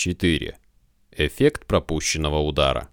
4. Эффект пропущенного удара.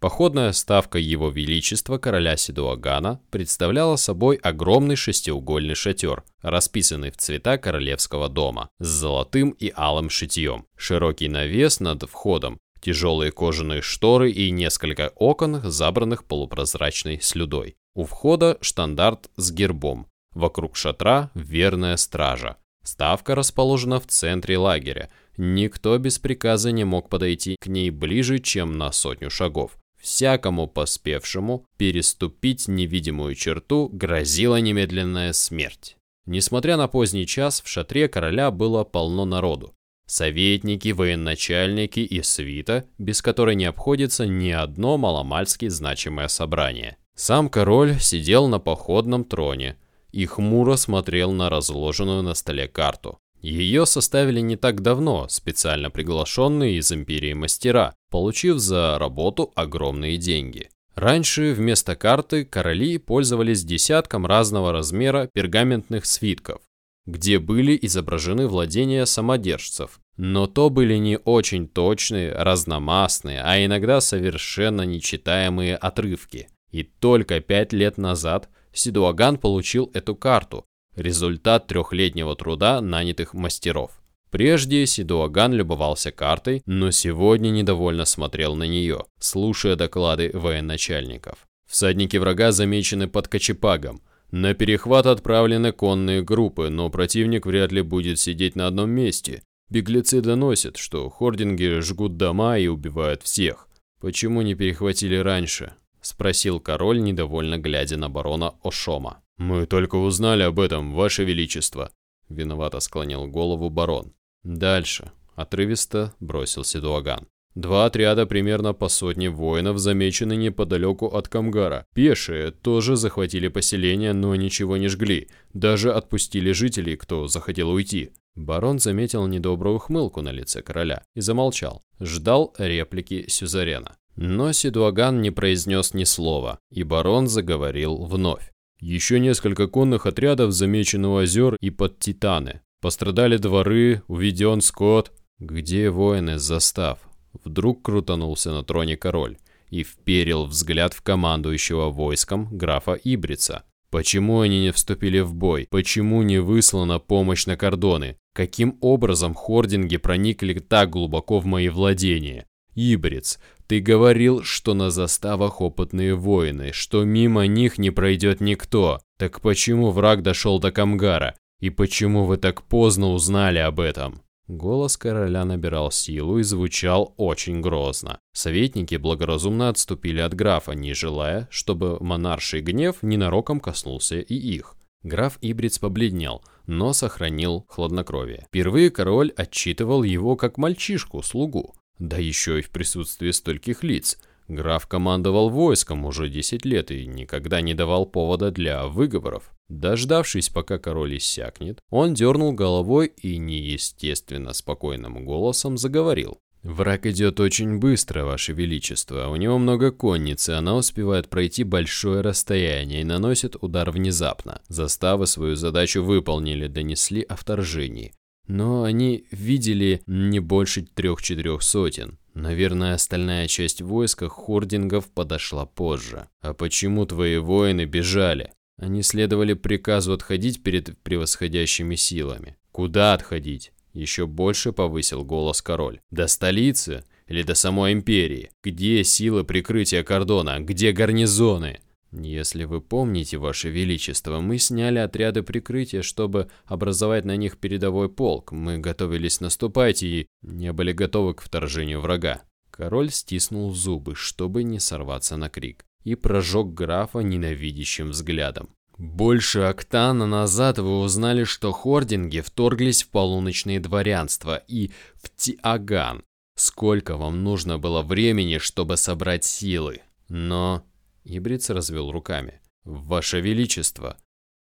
Походная ставка Его Величества короля Сидуагана представляла собой огромный шестиугольный шатер, расписанный в цвета королевского дома, с золотым и алым шитьем, широкий навес над входом, тяжелые кожаные шторы и несколько окон, забранных полупрозрачной слюдой. У входа штандарт с гербом, вокруг шатра верная стража. Ставка расположена в центре лагеря. Никто без приказа не мог подойти к ней ближе, чем на сотню шагов. Всякому поспевшему переступить невидимую черту грозила немедленная смерть. Несмотря на поздний час, в шатре короля было полно народу. Советники, военачальники и свита, без которой не обходится ни одно маломальски значимое собрание. Сам король сидел на походном троне и хмуро смотрел на разложенную на столе карту. Ее составили не так давно специально приглашенные из империи мастера, получив за работу огромные деньги. Раньше вместо карты короли пользовались десятком разного размера пергаментных свитков, где были изображены владения самодержцев. Но то были не очень точные, разномастные, а иногда совершенно нечитаемые отрывки. И только пять лет назад Сидуаган получил эту карту, результат трехлетнего труда нанятых мастеров. Прежде Сидуаган любовался картой, но сегодня недовольно смотрел на нее, слушая доклады военачальников. Всадники врага замечены под Кочепагом. На перехват отправлены конные группы, но противник вряд ли будет сидеть на одном месте. Беглецы доносят, что хординги жгут дома и убивают всех. Почему не перехватили раньше? Спросил король, недовольно глядя на барона Ошома. «Мы только узнали об этом, ваше величество», — виновато склонил голову барон. «Дальше», — отрывисто бросил Седуаган. Два отряда примерно по сотне воинов замечены неподалеку от Камгара. Пешие тоже захватили поселение, но ничего не жгли. Даже отпустили жителей, кто захотел уйти. Барон заметил недобрую ухмылку на лице короля и замолчал. Ждал реплики Сюзарена. Но Сидуаган не произнес ни слова, и барон заговорил вновь. Еще несколько конных отрядов замечено у озер и под Титаны. Пострадали дворы, уведен скот. Где воины застав? Вдруг крутанулся на троне король и вперил взгляд в командующего войском графа Ибрица. Почему они не вступили в бой? Почему не выслана помощь на кордоны? Каким образом хординги проникли так глубоко в мои владения? Ибриц, ты говорил, что на заставах опытные воины, что мимо них не пройдет никто. Так почему враг дошел до Камгара? И почему вы так поздно узнали об этом? Голос короля набирал силу и звучал очень грозно. Советники благоразумно отступили от графа, не желая, чтобы монарший гнев ненароком коснулся и их. Граф Ибриц побледнел, но сохранил хладнокровие. Впервые король отчитывал его как мальчишку-слугу. Да еще и в присутствии стольких лиц. Граф командовал войском уже 10 лет и никогда не давал повода для выговоров. Дождавшись, пока король иссякнет, он дернул головой и неестественно спокойным голосом заговорил. «Враг идет очень быстро, Ваше Величество. У него много конницы, она успевает пройти большое расстояние и наносит удар внезапно. Заставы свою задачу выполнили, донесли о вторжении. Но они видели не больше трех-четырех сотен. Наверное, остальная часть войска хордингов подошла позже. А почему твои воины бежали? Они следовали приказу отходить перед превосходящими силами. Куда отходить? Еще больше повысил голос король. До столицы? Или до самой империи? Где силы прикрытия кордона? Где гарнизоны? Если вы помните, Ваше Величество, мы сняли отряды прикрытия, чтобы образовать на них передовой полк. Мы готовились наступать и не были готовы к вторжению врага. Король стиснул зубы, чтобы не сорваться на крик, и прожег графа ненавидящим взглядом. Больше октана назад вы узнали, что хординги вторглись в полуночные дворянства и в Тиаган. Сколько вам нужно было времени, чтобы собрать силы? Но Ибриц развел руками. «Ваше Величество!»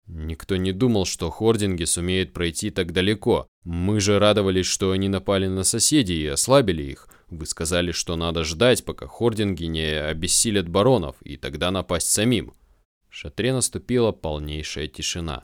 Никто не думал, что хординги сумеют пройти так далеко. Мы же радовались, что они напали на соседей и ослабили их. Вы сказали, что надо ждать, пока хординги не обессилят баронов, и тогда напасть самим. В шатре наступила полнейшая тишина.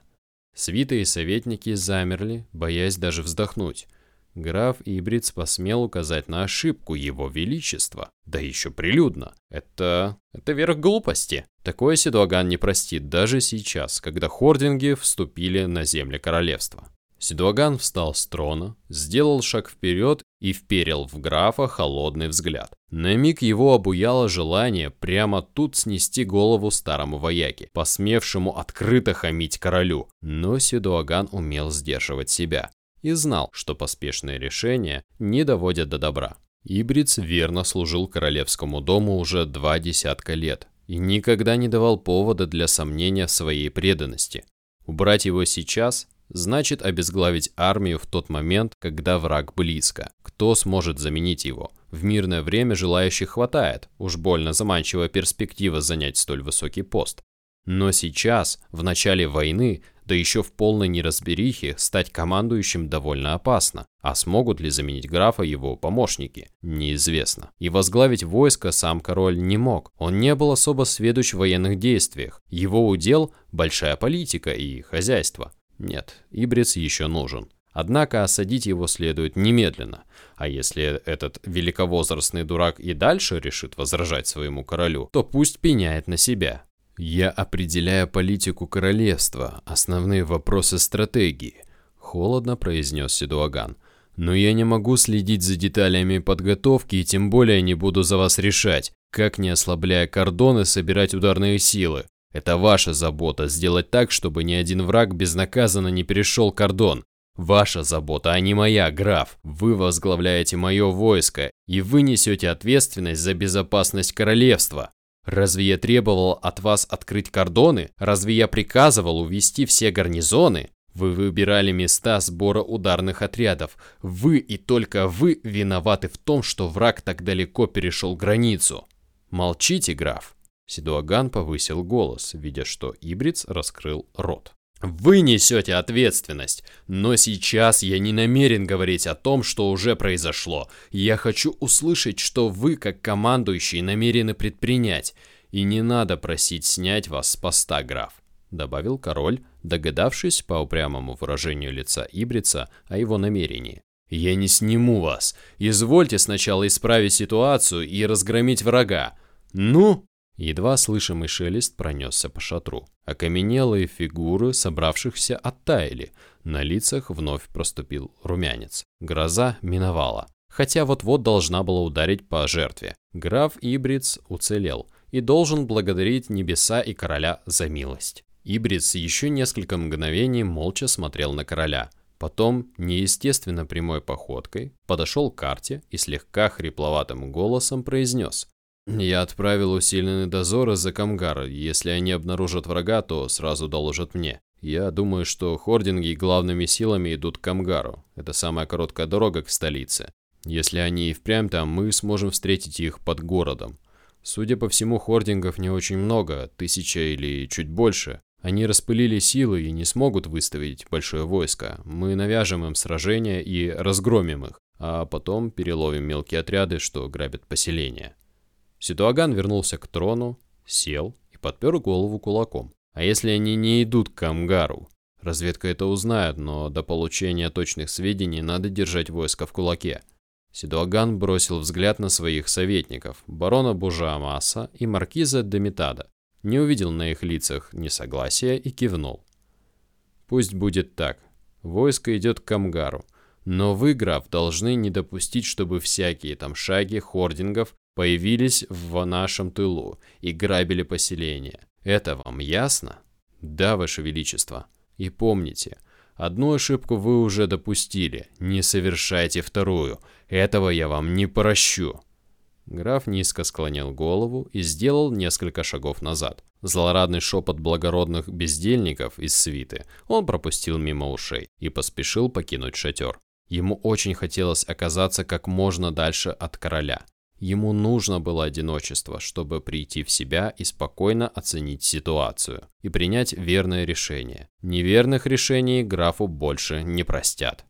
Свиты и советники замерли, боясь даже вздохнуть. Граф Ибриц посмел указать на ошибку его величества, да еще прилюдно. Это... это верх глупости. Такое Седуаган не простит даже сейчас, когда хординги вступили на земли королевства. Седуаган встал с трона, сделал шаг вперед и вперил в графа холодный взгляд. На миг его обуяло желание прямо тут снести голову старому вояке, посмевшему открыто хамить королю. Но Седуаган умел сдерживать себя и знал, что поспешные решения не доводят до добра. Ибриц верно служил королевскому дому уже два десятка лет и никогда не давал повода для сомнения в своей преданности. Убрать его сейчас значит обезглавить армию в тот момент, когда враг близко. Кто сможет заменить его? В мирное время желающих хватает, уж больно заманчивая перспектива занять столь высокий пост. Но сейчас, в начале войны, да еще в полной неразберихе, стать командующим довольно опасно. А смогут ли заменить графа его помощники? Неизвестно. И возглавить войско сам король не мог. Он не был особо сведущ в военных действиях. Его удел – большая политика и хозяйство. Нет, Ибрец еще нужен. Однако осадить его следует немедленно. А если этот великовозрастный дурак и дальше решит возражать своему королю, то пусть пеняет на себя. Я определяю политику королевства, основные вопросы стратегии, холодно произнес Седуаган. Но я не могу следить за деталями подготовки и тем более не буду за вас решать, как не ослабляя кордоны собирать ударные силы. Это ваша забота сделать так, чтобы ни один враг безнаказанно не перешел кордон. Ваша забота, а не моя, граф. Вы возглавляете мое войско, и вы несете ответственность за безопасность королевства. Разве я требовал от вас открыть кордоны? Разве я приказывал увести все гарнизоны? Вы выбирали места сбора ударных отрядов. Вы и только вы виноваты в том, что враг так далеко перешел границу. Молчите, граф. Седуаган повысил голос, видя, что Ибриц раскрыл рот. Вы несете ответственность, но сейчас я не намерен говорить о том, что уже произошло. Я хочу услышать, что вы, как командующий, намерены предпринять. И не надо просить снять вас с поста, граф», — добавил король, догадавшись по упрямому выражению лица Ибрица о его намерении. «Я не сниму вас. Извольте сначала исправить ситуацию и разгромить врага. Ну, Едва слышимый шелест пронесся по шатру. Окаменелые фигуры собравшихся оттаяли. На лицах вновь проступил румянец. Гроза миновала. Хотя вот-вот должна была ударить по жертве. Граф Ибриц уцелел и должен благодарить небеса и короля за милость. Ибриц еще несколько мгновений молча смотрел на короля. Потом, неестественно прямой походкой, подошел к карте и слегка хрипловатым голосом произнес я отправил усиленный дозор из-за Камгара. Если они обнаружат врага, то сразу доложат мне. Я думаю, что хординги главными силами идут к Камгару. Это самая короткая дорога к столице. Если они и впрямь там, мы сможем встретить их под городом. Судя по всему, хордингов не очень много, тысяча или чуть больше. Они распылили силы и не смогут выставить большое войско. Мы навяжем им сражения и разгромим их, а потом переловим мелкие отряды, что грабят поселения. Ситуаган вернулся к трону, сел и подпер голову кулаком. А если они не идут к Амгару? Разведка это узнает, но до получения точных сведений надо держать войско в кулаке. Сидуаган бросил взгляд на своих советников, барона Бужаамаса и маркиза Демитада. Не увидел на их лицах несогласия и кивнул. Пусть будет так. Войско идет к Камгару. Но вы, граф, должны не допустить, чтобы всякие там шаги хордингов появились в нашем тылу и грабили поселение. Это вам ясно? Да, Ваше Величество. И помните, одну ошибку вы уже допустили, не совершайте вторую. Этого я вам не прощу. Граф низко склонил голову и сделал несколько шагов назад. Злорадный шепот благородных бездельников из свиты он пропустил мимо ушей и поспешил покинуть шатер. Ему очень хотелось оказаться как можно дальше от короля. Ему нужно было одиночество, чтобы прийти в себя и спокойно оценить ситуацию и принять верное решение. Неверных решений графу больше не простят.